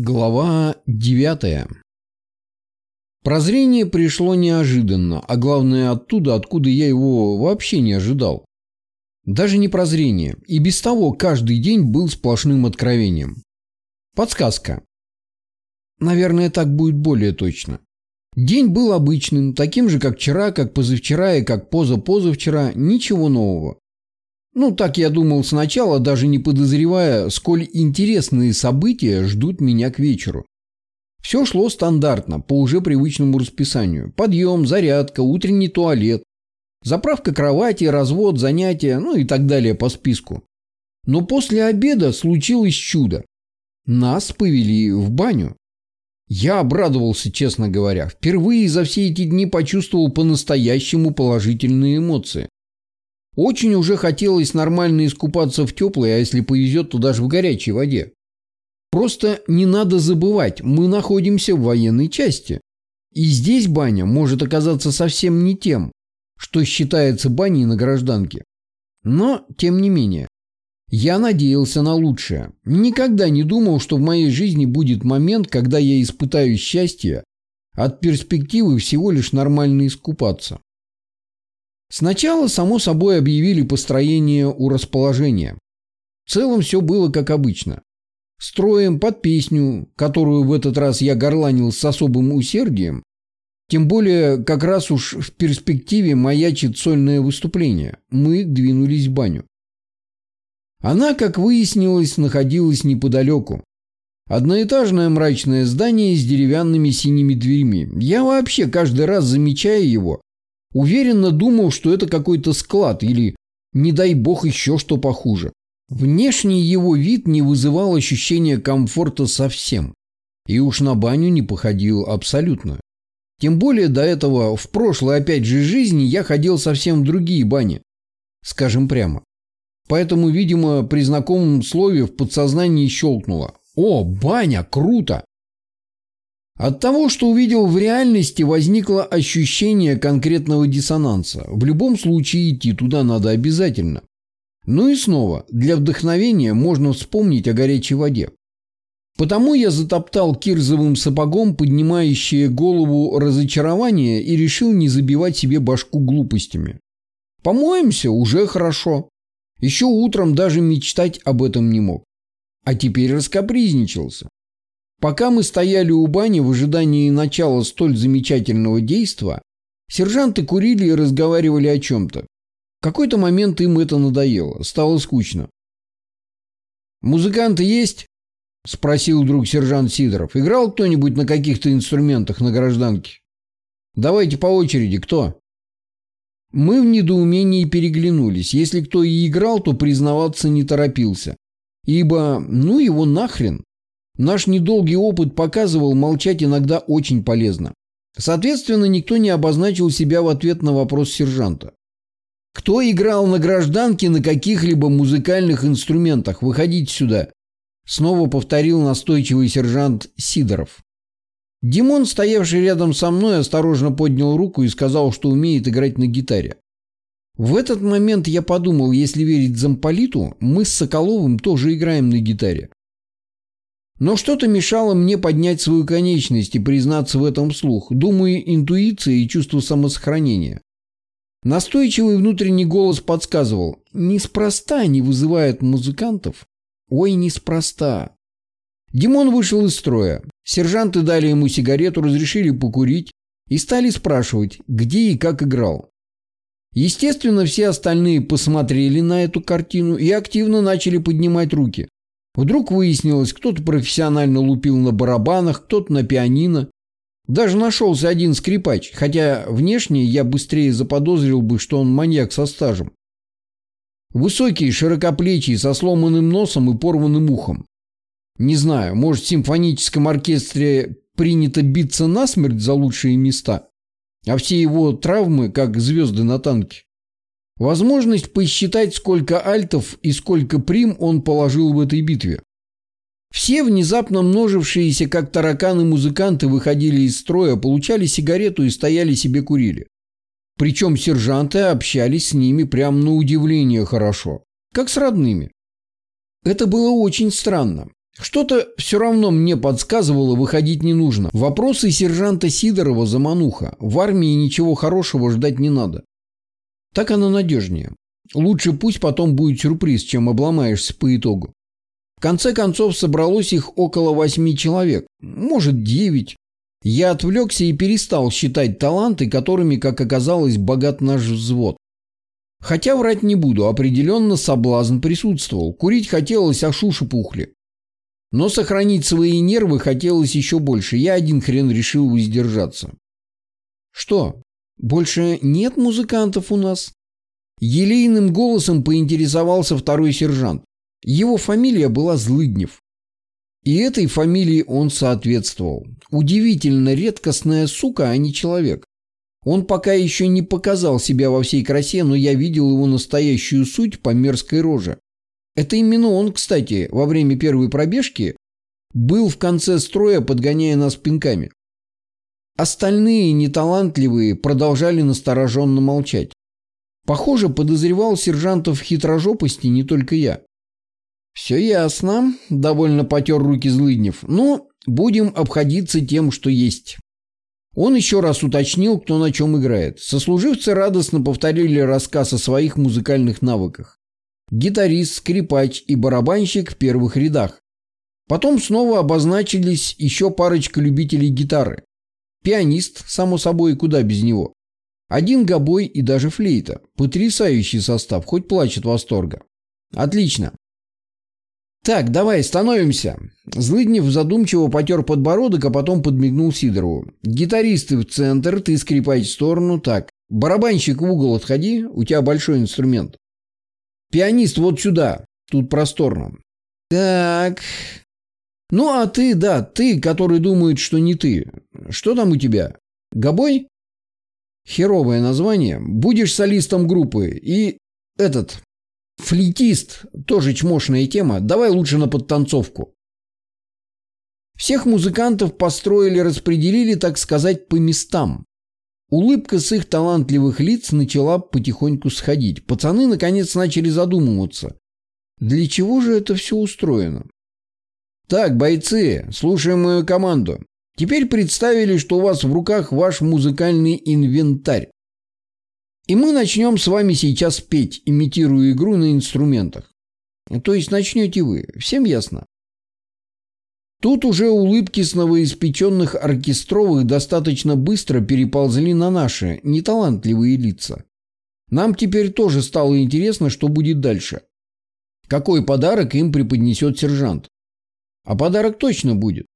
Глава девятая Прозрение пришло неожиданно, а главное оттуда, откуда я его вообще не ожидал. Даже не прозрение, и без того каждый день был сплошным откровением. Подсказка. Наверное, так будет более точно. День был обычным, таким же, как вчера, как позавчера и как позапозавчера, ничего нового. Ну, так я думал сначала, даже не подозревая, сколь интересные события ждут меня к вечеру. Все шло стандартно, по уже привычному расписанию. Подъем, зарядка, утренний туалет, заправка кровати, развод, занятия, ну и так далее по списку. Но после обеда случилось чудо. Нас повели в баню. Я обрадовался, честно говоря. Впервые за все эти дни почувствовал по-настоящему положительные эмоции. Очень уже хотелось нормально искупаться в теплой, а если повезет, то даже в горячей воде. Просто не надо забывать, мы находимся в военной части. И здесь баня может оказаться совсем не тем, что считается баней на гражданке. Но, тем не менее, я надеялся на лучшее. Никогда не думал, что в моей жизни будет момент, когда я испытаю счастье от перспективы всего лишь нормально искупаться. Сначала, само собой, объявили построение у расположения. В целом все было как обычно. Строем под песню, которую в этот раз я горланил с особым усердием, тем более как раз уж в перспективе маячит сольное выступление, мы двинулись в баню. Она, как выяснилось, находилась неподалеку. Одноэтажное мрачное здание с деревянными синими дверьми. Я вообще каждый раз замечая его, Уверенно думал, что это какой-то склад или, не дай бог, еще что похуже. Внешний его вид не вызывал ощущения комфорта совсем. И уж на баню не походил абсолютно. Тем более до этого в прошлой опять же жизни я ходил совсем в другие бани. Скажем прямо. Поэтому, видимо, при знакомом слове в подсознании щелкнуло. «О, баня, круто!» От того, что увидел в реальности, возникло ощущение конкретного диссонанса. В любом случае идти туда надо обязательно. Ну и снова, для вдохновения можно вспомнить о горячей воде. Потому я затоптал кирзовым сапогом поднимающее голову разочарование и решил не забивать себе башку глупостями. Помоемся уже хорошо. Еще утром даже мечтать об этом не мог. А теперь раскапризничался. Пока мы стояли у бани в ожидании начала столь замечательного действа, сержанты курили и разговаривали о чем-то. В какой-то момент им это надоело, стало скучно. «Музыканты есть?» – спросил вдруг сержант Сидоров. «Играл кто-нибудь на каких-то инструментах на гражданке?» «Давайте по очереди, кто?» Мы в недоумении переглянулись. Если кто и играл, то признаваться не торопился. Ибо, ну его нахрен. Наш недолгий опыт показывал, молчать иногда очень полезно. Соответственно, никто не обозначил себя в ответ на вопрос сержанта. Кто играл на гражданке на каких-либо музыкальных инструментах? Выходите сюда. Снова повторил настойчивый сержант Сидоров. Димон, стоявший рядом со мной, осторожно поднял руку и сказал, что умеет играть на гитаре. В этот момент я подумал, если верить замполиту, мы с Соколовым тоже играем на гитаре. Но что-то мешало мне поднять свою конечность и признаться в этом вслух. Думаю, интуиция и чувство самосохранения. Настойчивый внутренний голос подсказывал. Неспроста они вызывают музыкантов. Ой, неспроста. Димон вышел из строя. Сержанты дали ему сигарету, разрешили покурить и стали спрашивать, где и как играл. Естественно, все остальные посмотрели на эту картину и активно начали поднимать руки. Вдруг выяснилось, кто-то профессионально лупил на барабанах, кто-то на пианино. Даже нашелся один скрипач, хотя внешне я быстрее заподозрил бы, что он маньяк со стажем. Высокий, широкоплечий, со сломанным носом и порванным ухом. Не знаю, может в симфоническом оркестре принято биться насмерть за лучшие места, а все его травмы как звезды на танке. Возможность посчитать, сколько альтов и сколько прим он положил в этой битве. Все внезапно множившиеся, как тараканы, музыканты выходили из строя, получали сигарету и стояли себе курили. Причем сержанты общались с ними прямо на удивление хорошо, как с родными. Это было очень странно. Что-то все равно мне подсказывало, выходить не нужно. Вопросы сержанта Сидорова замануха. В армии ничего хорошего ждать не надо. Так оно надежнее. Лучше пусть потом будет сюрприз, чем обломаешься по итогу. В конце концов собралось их около восьми человек, может девять. Я отвлекся и перестал считать таланты, которыми, как оказалось, богат наш взвод. Хотя врать не буду, определенно соблазн присутствовал. Курить хотелось, а шуши пухли. Но сохранить свои нервы хотелось еще больше. Я один хрен решил воздержаться. Что, больше нет музыкантов у нас? Елейным голосом поинтересовался второй сержант. Его фамилия была Злыднев. И этой фамилии он соответствовал. Удивительно редкостная сука, а не человек. Он пока еще не показал себя во всей красе, но я видел его настоящую суть по мерзкой роже. Это именно он, кстати, во время первой пробежки был в конце строя, подгоняя нас пинками. Остальные, неталантливые, продолжали настороженно молчать. Похоже, подозревал сержантов в хитрожопости не только я. «Все ясно», — довольно потер руки Злыднев. «Ну, будем обходиться тем, что есть». Он еще раз уточнил, кто на чем играет. Сослуживцы радостно повторили рассказ о своих музыкальных навыках гитарист, скрипач и барабанщик в первых рядах. Потом снова обозначились еще парочка любителей гитары. Пианист, само собой, куда без него. Один гобой и даже флейта. Потрясающий состав, хоть плачет восторга. Отлично. Так, давай, становимся. Злыднев задумчиво потер подбородок, а потом подмигнул Сидорову. Гитаристы в центр, ты скрипач в сторону. Так, барабанщик в угол отходи, у тебя большой инструмент. Пианист вот сюда. Тут просторно. Так. Ну, а ты, да, ты, который думает, что не ты. Что там у тебя? Гобой? Херовое название. Будешь солистом группы. И этот, флейтист, тоже чмошная тема. Давай лучше на подтанцовку. Всех музыкантов построили, распределили, так сказать, по местам. Улыбка с их талантливых лиц начала потихоньку сходить. Пацаны наконец начали задумываться. Для чего же это все устроено? Так, бойцы, слушаем мою команду. Теперь представили, что у вас в руках ваш музыкальный инвентарь. И мы начнем с вами сейчас петь, имитируя игру на инструментах. То есть начнете вы. Всем ясно? Тут уже улыбки с новоиспеченных оркестровых достаточно быстро переползли на наши, неталантливые лица. Нам теперь тоже стало интересно, что будет дальше. Какой подарок им преподнесет сержант? А подарок точно будет.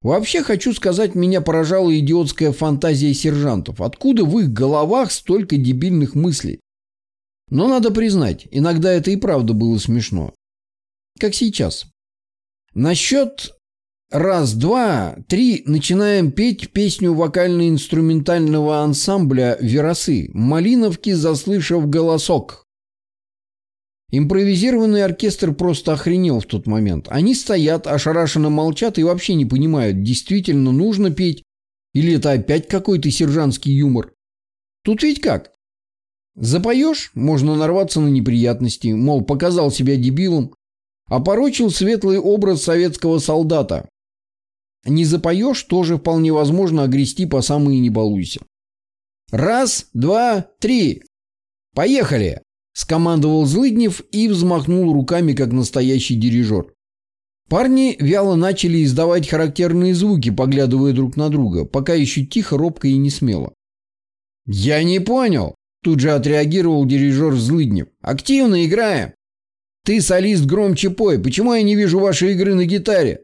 Вообще, хочу сказать, меня поражала идиотская фантазия сержантов. Откуда в их головах столько дебильных мыслей? Но надо признать, иногда это и правда было смешно. Как сейчас. Насчет Раз, два, три, начинаем петь песню вокально-инструментального ансамбля «Веросы» «Малиновки, заслышав голосок». Импровизированный оркестр просто охренел в тот момент. Они стоят, ошарашенно молчат и вообще не понимают, действительно нужно петь или это опять какой-то сержантский юмор. Тут ведь как? Запоешь, можно нарваться на неприятности, мол, показал себя дебилом, опорочил светлый образ советского солдата, не запоешь, тоже вполне возможно огрести по самые не балуйся. Раз, два, три. Поехали! Скомандовал Злыднев и взмахнул руками, как настоящий дирижер. Парни вяло начали издавать характерные звуки, поглядывая друг на друга, пока еще тихо, робко и не смело. «Я не понял!» Тут же отреагировал дирижер Злыднев. «Активно играем!» «Ты солист громче пой. Почему я не вижу вашей игры на гитаре?»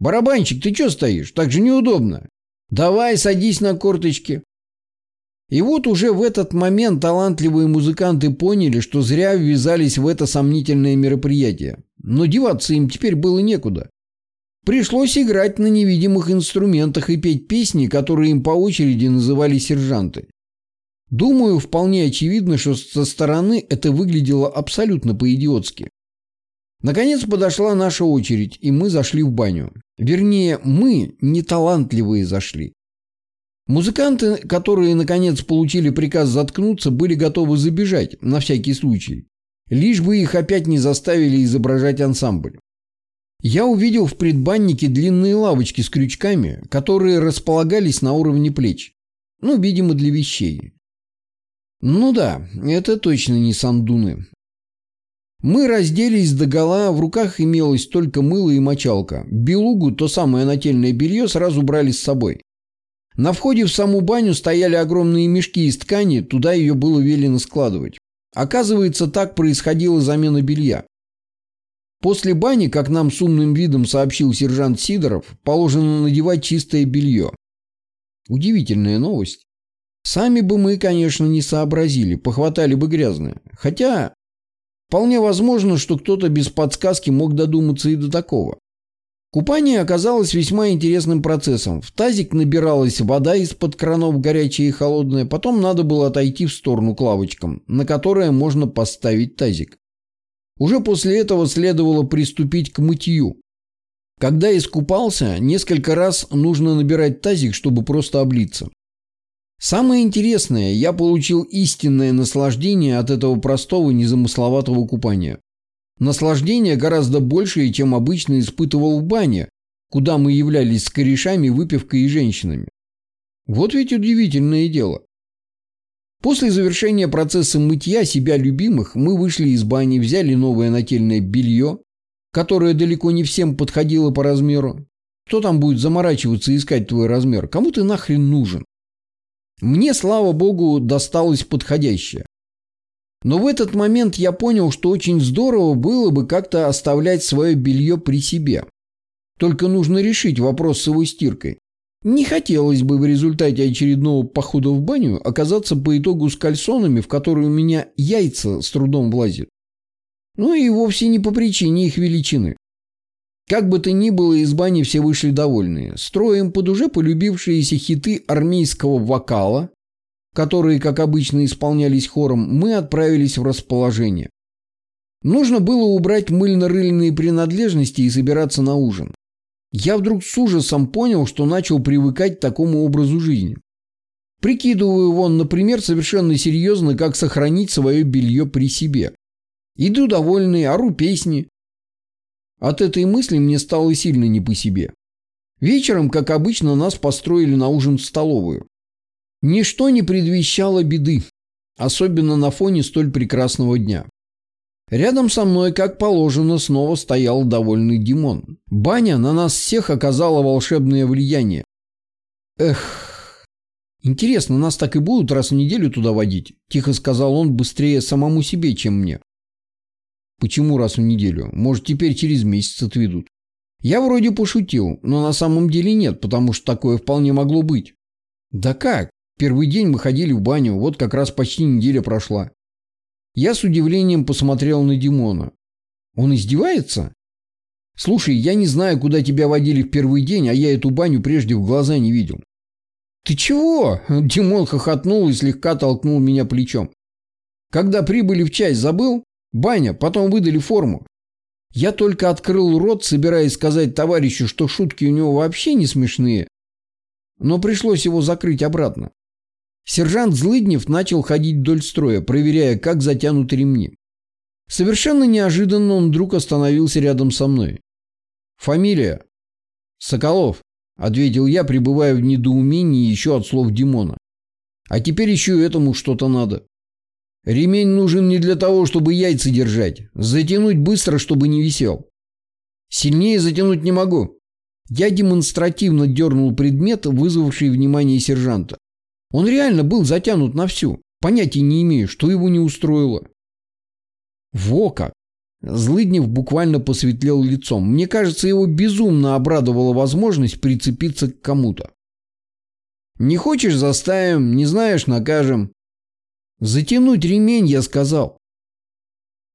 «Барабанщик, ты что стоишь? Так же неудобно. Давай, садись на корточки». И вот уже в этот момент талантливые музыканты поняли, что зря ввязались в это сомнительное мероприятие. Но деваться им теперь было некуда. Пришлось играть на невидимых инструментах и петь песни, которые им по очереди называли сержанты. Думаю, вполне очевидно, что со стороны это выглядело абсолютно по-идиотски. Наконец подошла наша очередь, и мы зашли в баню. Вернее, мы, неталантливые, зашли. Музыканты, которые наконец получили приказ заткнуться, были готовы забежать, на всякий случай. Лишь бы их опять не заставили изображать ансамбль. Я увидел в предбаннике длинные лавочки с крючками, которые располагались на уровне плеч. Ну, видимо, для вещей. Ну да, это точно не сандуны. Мы разделись догола, в руках имелось только мыло и мочалка. Белугу, то самое нательное белье, сразу брали с собой. На входе в саму баню стояли огромные мешки из ткани, туда ее было велено складывать. Оказывается, так происходила замена белья. После бани, как нам с умным видом сообщил сержант Сидоров, положено надевать чистое белье. Удивительная новость. Сами бы мы, конечно, не сообразили, похватали бы грязное. Хотя, вполне возможно, что кто-то без подсказки мог додуматься и до такого. Купание оказалось весьма интересным процессом. В тазик набиралась вода из-под кранов горячая и холодная, потом надо было отойти в сторону к лавочкам, на которые можно поставить тазик. Уже после этого следовало приступить к мытью. Когда искупался, несколько раз нужно набирать тазик, чтобы просто облиться. Самое интересное, я получил истинное наслаждение от этого простого незамысловатого купания. Наслаждение гораздо большее, чем обычно испытывал в бане, куда мы являлись с корешами, выпивкой и женщинами. Вот ведь удивительное дело. После завершения процесса мытья себя любимых мы вышли из бани, взяли новое нательное белье, которое далеко не всем подходило по размеру. Кто там будет заморачиваться и искать твой размер? Кому ты нахрен нужен? Мне, слава богу, досталось подходящее. Но в этот момент я понял, что очень здорово было бы как-то оставлять свое белье при себе. Только нужно решить вопрос с его стиркой. Не хотелось бы в результате очередного похода в баню оказаться по итогу с кальсонами, в которые у меня яйца с трудом влазят. Ну и вовсе не по причине их величины. Как бы то ни было, из бани все вышли довольные. Строим под уже полюбившиеся хиты армейского вокала, которые, как обычно, исполнялись хором, мы отправились в расположение. Нужно было убрать мыльно-рыльные принадлежности и собираться на ужин. Я вдруг с ужасом понял, что начал привыкать к такому образу жизни. Прикидываю вон, например, совершенно серьезно, как сохранить свое белье при себе. Иду довольный, ору песни. От этой мысли мне стало сильно не по себе. Вечером, как обычно, нас построили на ужин в столовую. Ничто не предвещало беды, особенно на фоне столь прекрасного дня. Рядом со мной, как положено, снова стоял довольный Димон. Баня на нас всех оказала волшебное влияние. Эх, интересно, нас так и будут раз в неделю туда водить? Тихо сказал он быстрее самому себе, чем мне. Почему раз в неделю? Может, теперь через месяц отведут? Я вроде пошутил, но на самом деле нет, потому что такое вполне могло быть. Да как? Первый день мы ходили в баню, вот как раз почти неделя прошла. Я с удивлением посмотрел на Димона. Он издевается? Слушай, я не знаю, куда тебя водили в первый день, а я эту баню прежде в глаза не видел. Ты чего? Димон хохотнул и слегка толкнул меня плечом. Когда прибыли в часть, забыл? Баня, потом выдали форму. Я только открыл рот, собираясь сказать товарищу, что шутки у него вообще не смешные, но пришлось его закрыть обратно. Сержант Злыднев начал ходить вдоль строя, проверяя, как затянуты ремни. Совершенно неожиданно он вдруг остановился рядом со мной. «Фамилия?» «Соколов», — ответил я, пребывая в недоумении еще от слов Димона. «А теперь еще этому что-то надо». «Ремень нужен не для того, чтобы яйца держать. Затянуть быстро, чтобы не висел». «Сильнее затянуть не могу». Я демонстративно дернул предмет, вызвавший внимание сержанта. Он реально был затянут на всю. Понятия не имею, что его не устроило. Во как! Злыднев буквально посветлел лицом. Мне кажется, его безумно обрадовала возможность прицепиться к кому-то. Не хочешь – заставим, не знаешь – накажем. Затянуть ремень, я сказал.